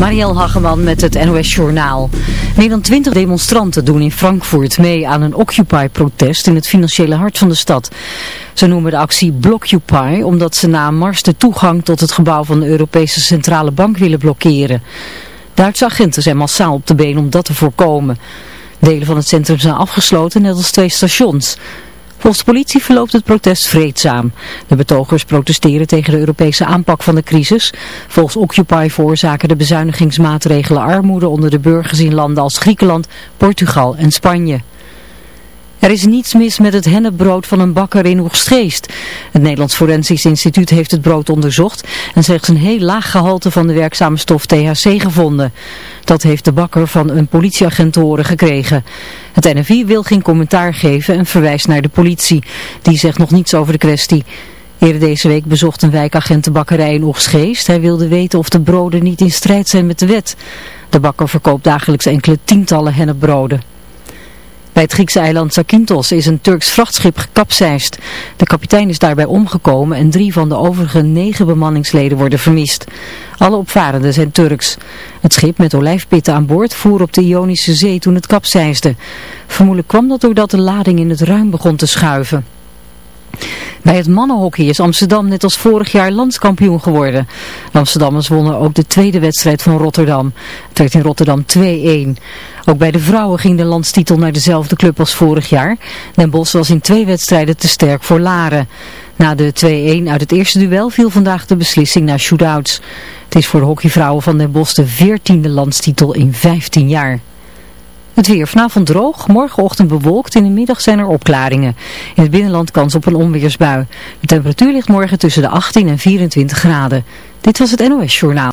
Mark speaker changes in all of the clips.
Speaker 1: Marielle Hageman met het NOS Journaal. Meer dan twintig demonstranten doen in Frankfurt mee aan een Occupy-protest in het financiële hart van de stad. Ze noemen de actie Blockupy omdat ze na mars de toegang tot het gebouw van de Europese Centrale Bank willen blokkeren. Duitse agenten zijn massaal op de been om dat te voorkomen. Delen van het centrum zijn afgesloten, net als twee stations. Volgens de politie verloopt het protest vreedzaam. De betogers protesteren tegen de Europese aanpak van de crisis. Volgens Occupy veroorzaken de bezuinigingsmaatregelen armoede onder de burgers in landen als Griekenland, Portugal en Spanje. Er is niets mis met het hennepbrood van een bakker in Oegstgeest. Het Nederlands Forensisch Instituut heeft het brood onderzocht en slechts een heel laag gehalte van de werkzame stof THC gevonden. Dat heeft de bakker van een politieagent te horen gekregen. Het NFI wil geen commentaar geven en verwijst naar de politie. Die zegt nog niets over de kwestie. Eerder deze week bezocht een wijkagent de bakkerij in Oegstgeest. Hij wilde weten of de broden niet in strijd zijn met de wet. De bakker verkoopt dagelijks enkele tientallen hennepbroden. Bij het Griekse eiland Zakynthos is een Turks vrachtschip gekapseist. De kapitein is daarbij omgekomen en drie van de overige negen bemanningsleden worden vermist. Alle opvarenden zijn Turks. Het schip met olijfpitten aan boord voer op de Ionische Zee toen het kapseisde. Vermoedelijk kwam dat doordat de lading in het ruim begon te schuiven. Bij het mannenhockey is Amsterdam net als vorig jaar landskampioen geworden. De Amsterdammers wonnen ook de tweede wedstrijd van Rotterdam. Het werd in Rotterdam 2-1. Ook bij de vrouwen ging de landstitel naar dezelfde club als vorig jaar. Den Bosch was in twee wedstrijden te sterk voor Laren. Na de 2-1 uit het eerste duel viel vandaag de beslissing naar shootouts. Het is voor de hockeyvrouwen van Den Bosch de 14e landstitel in 15 jaar. Het weer vanavond droog, morgenochtend bewolkt, in de middag zijn er opklaringen. In het binnenland kans op een onweersbui. De temperatuur ligt morgen tussen de 18 en 24 graden. Dit was het NOS Journaal.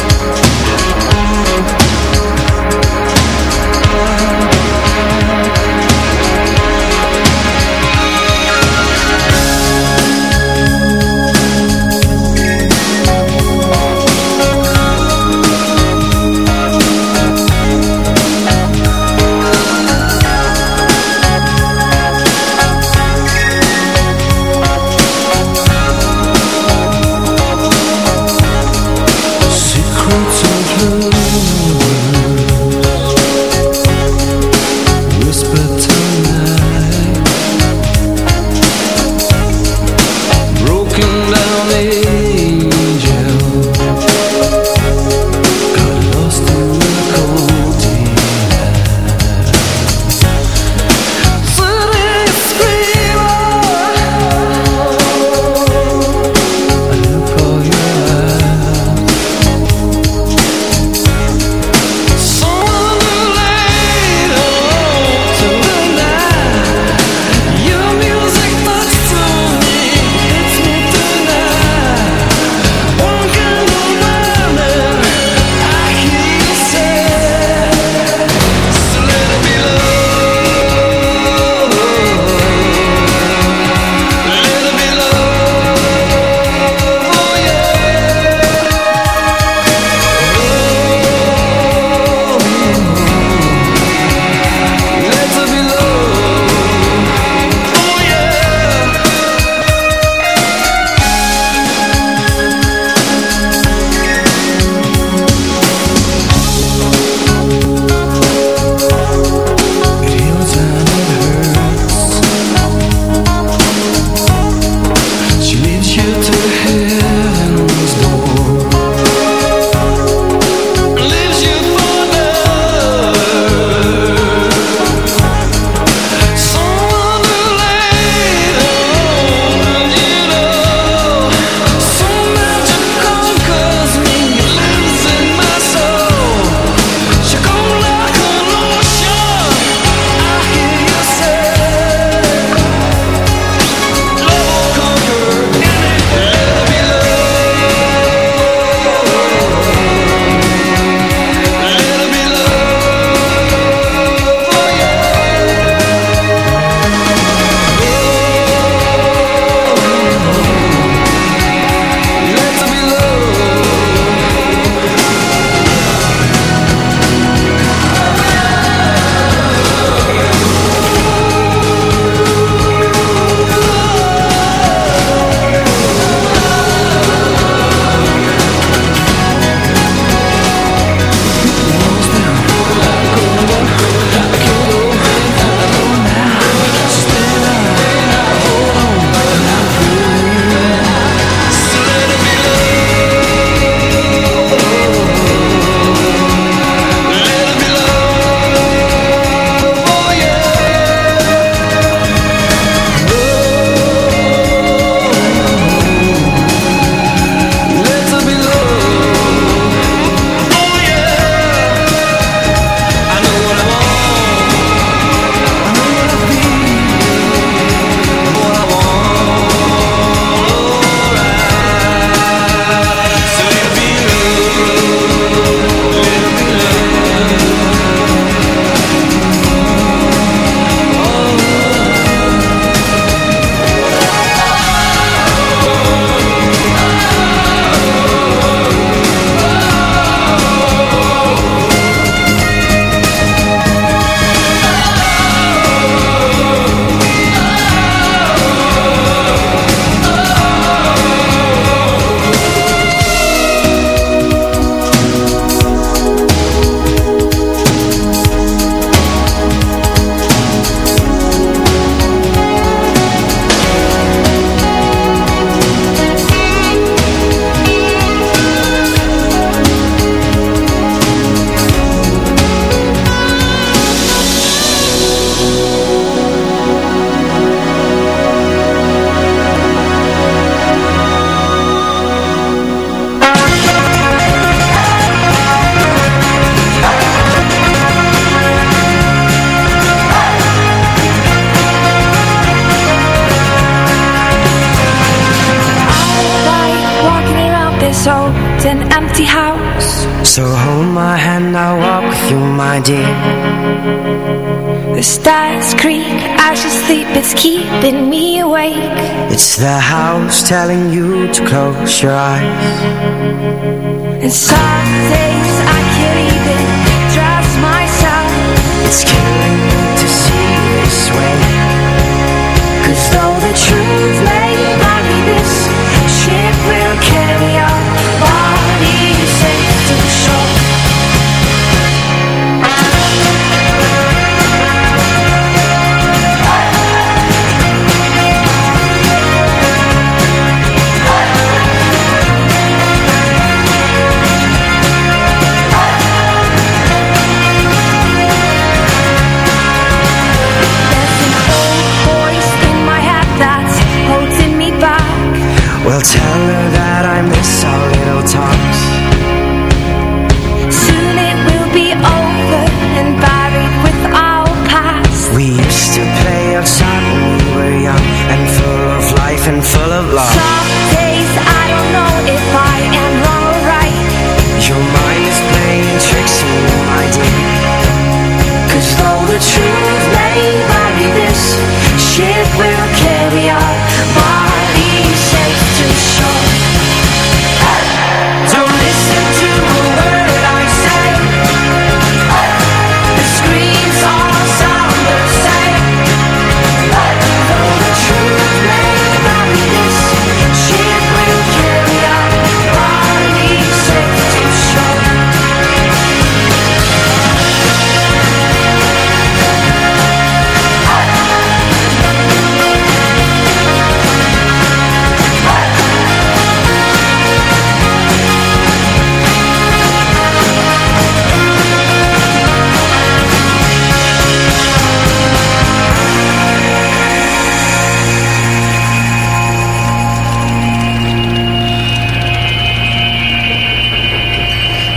Speaker 2: It's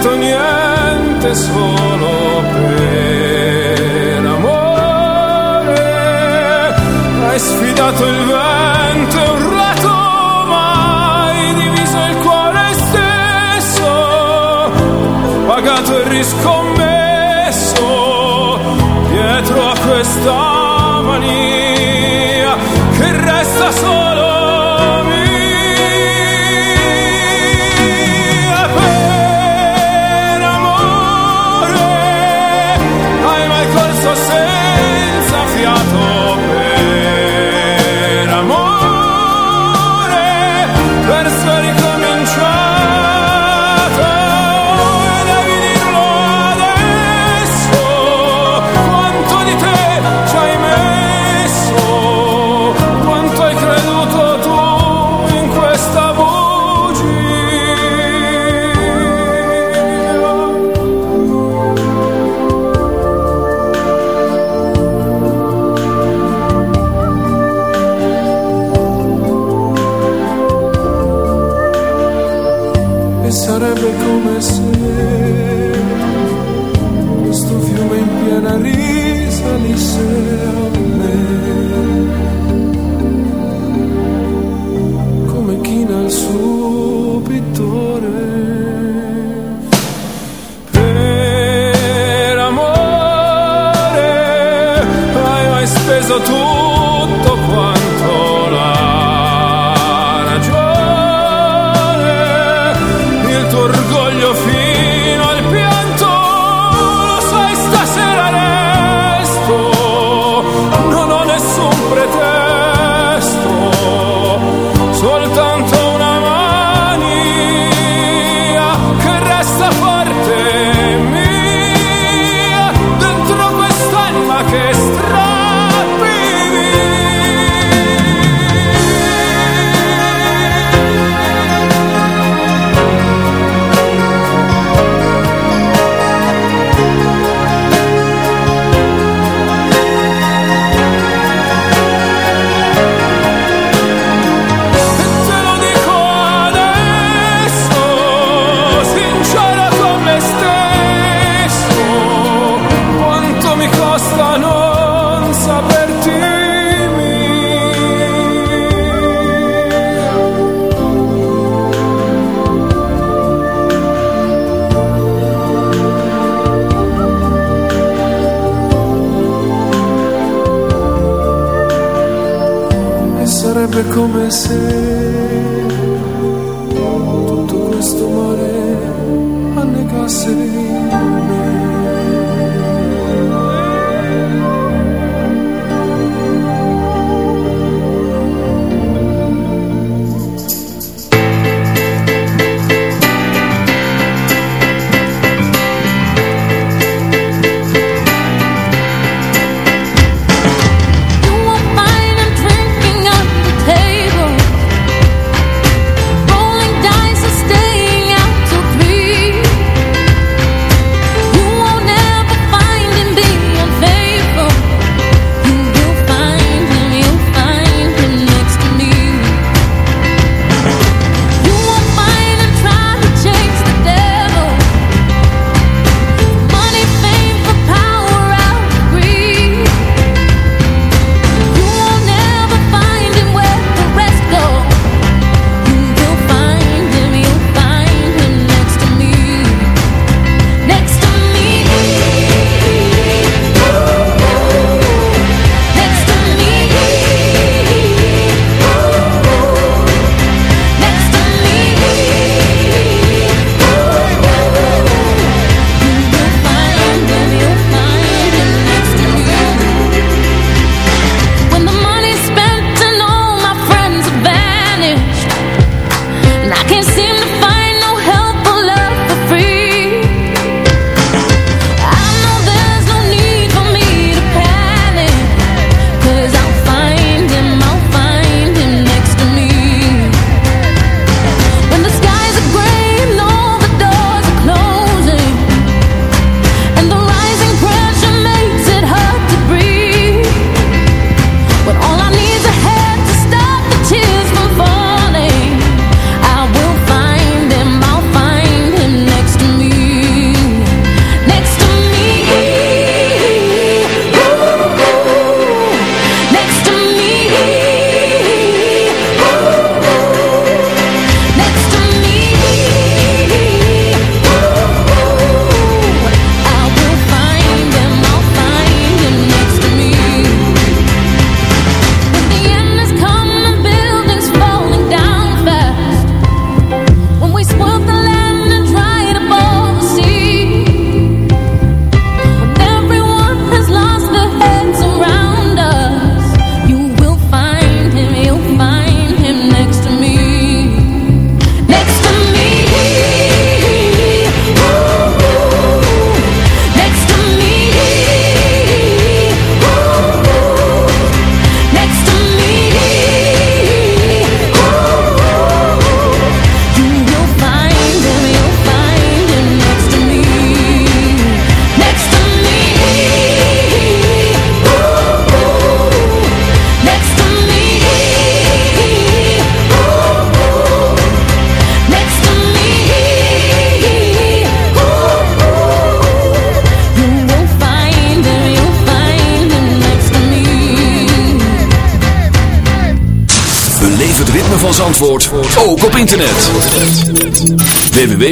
Speaker 3: detto niente solo per amore. Hai sfidato il vento, urlato mai, diviso il cuore stesso, pagato il
Speaker 4: riscontro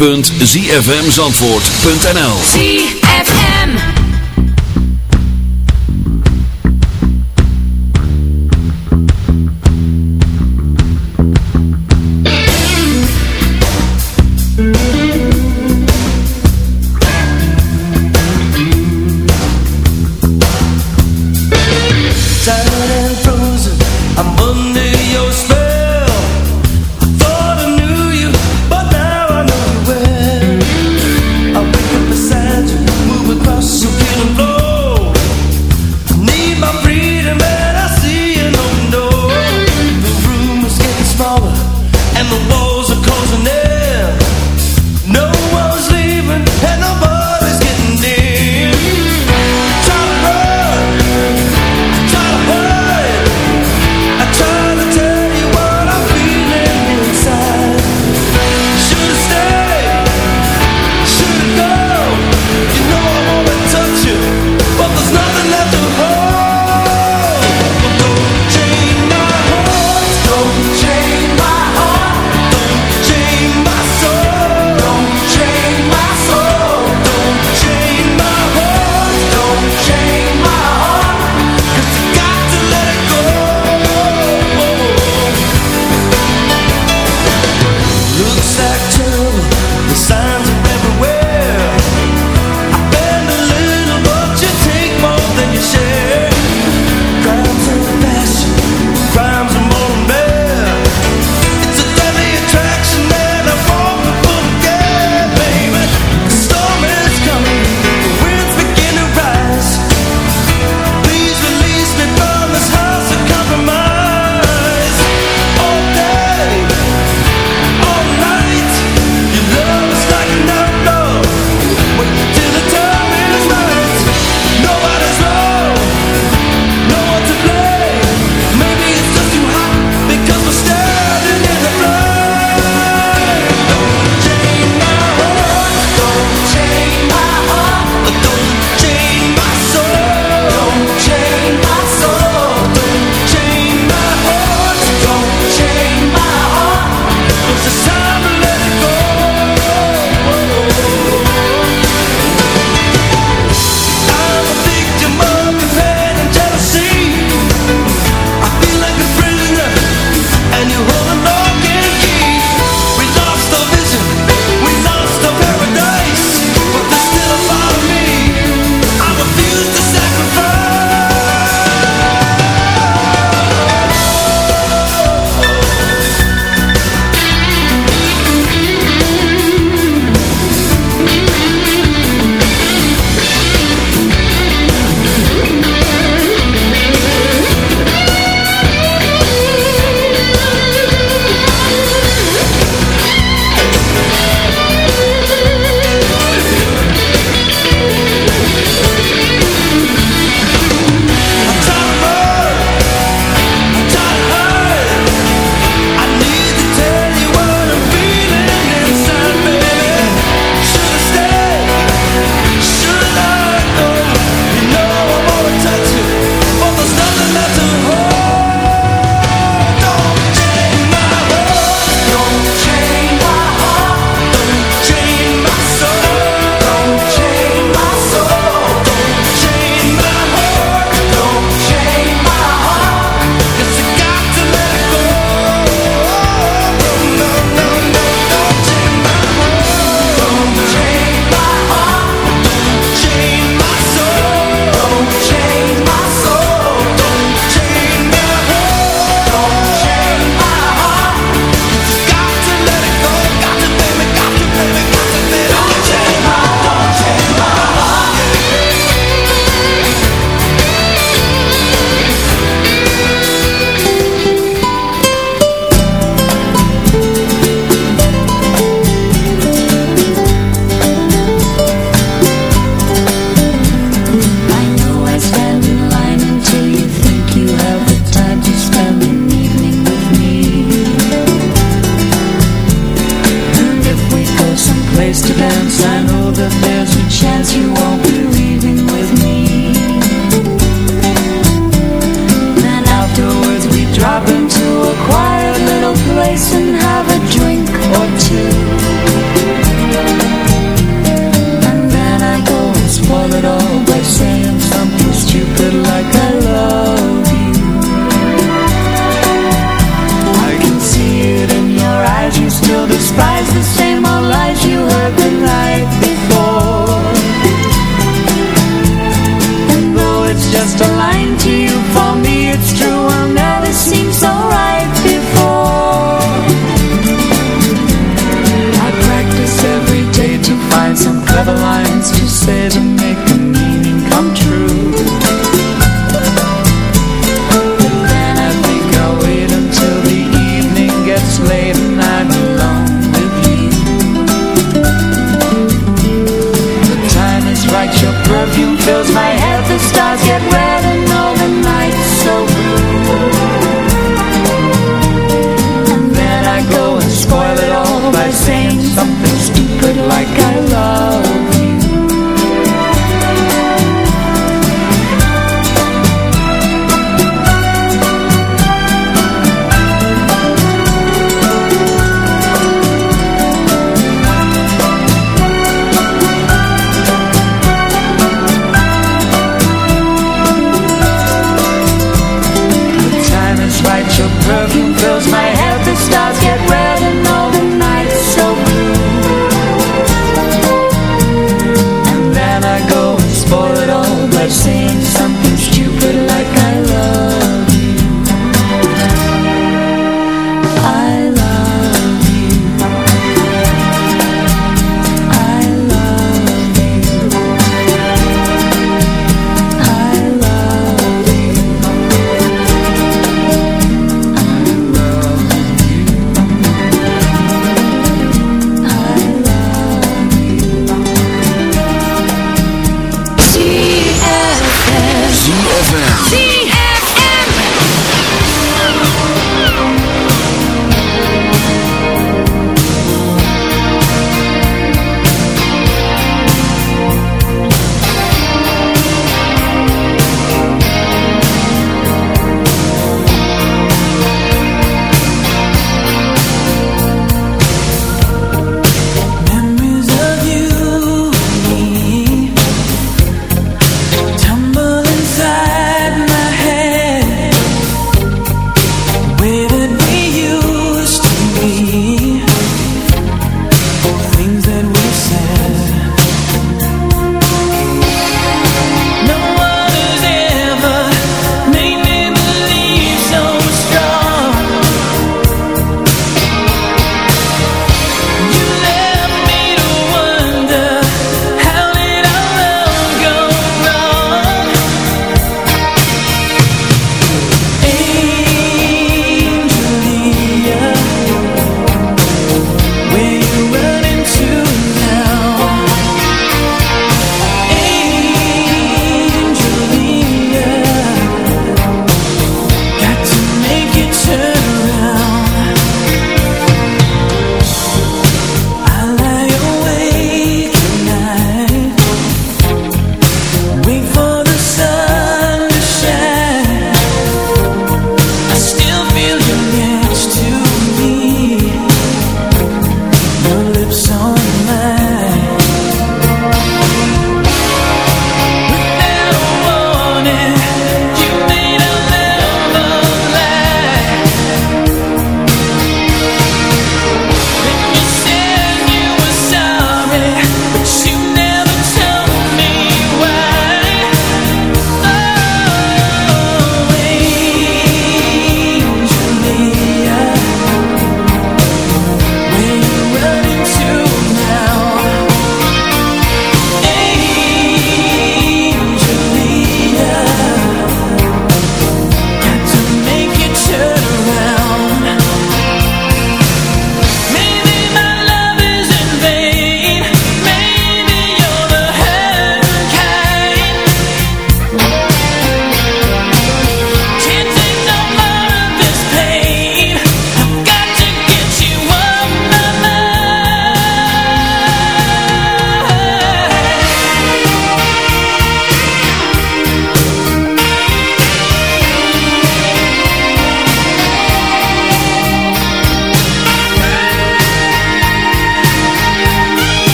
Speaker 4: www.zfmzandvoort.nl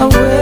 Speaker 4: away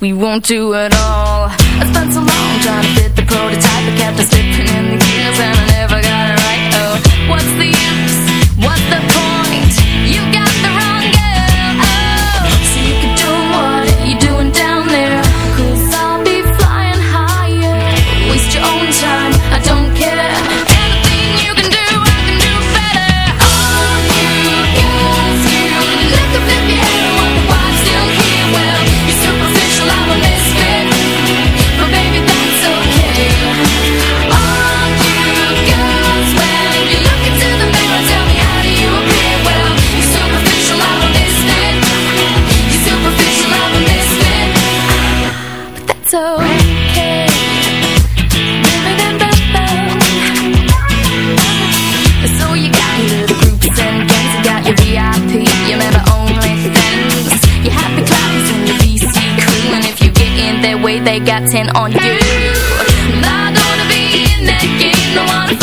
Speaker 5: We won't do it. they got ten on you. Not gonna be in that game, no one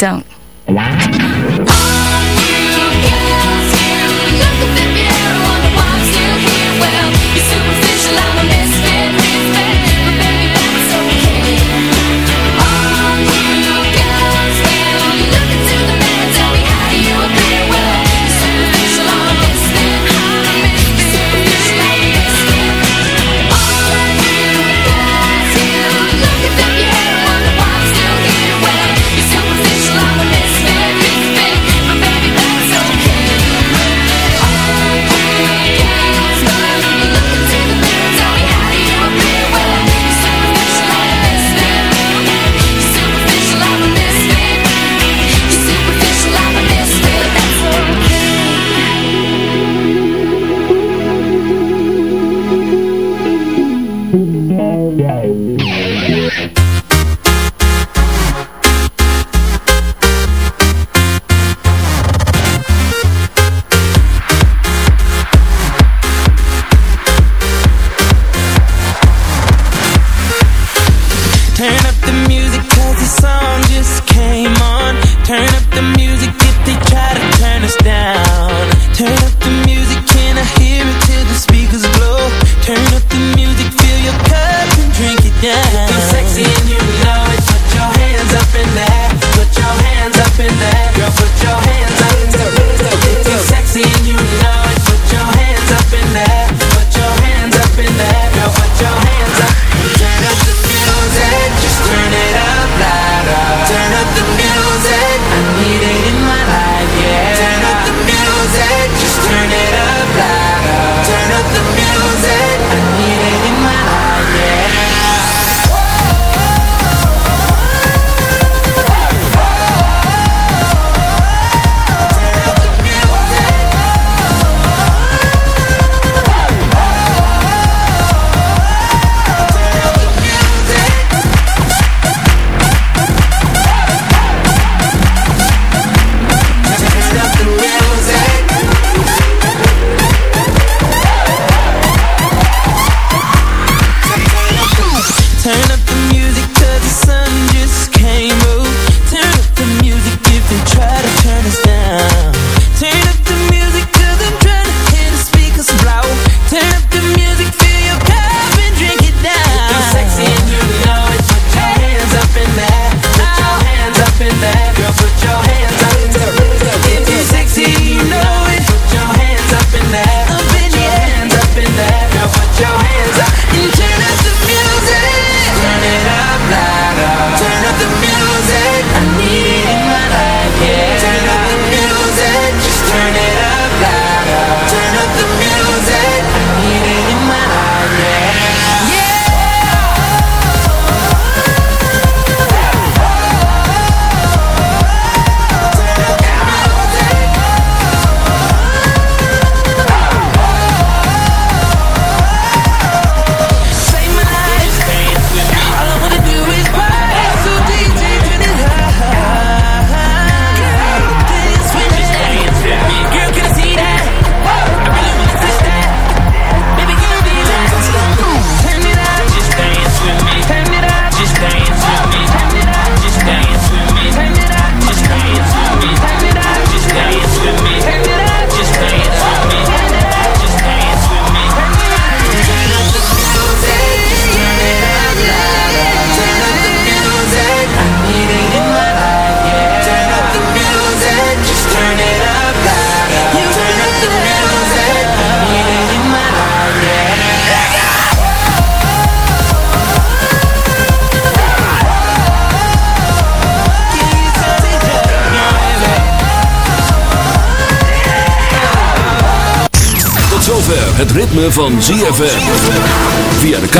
Speaker 5: don't.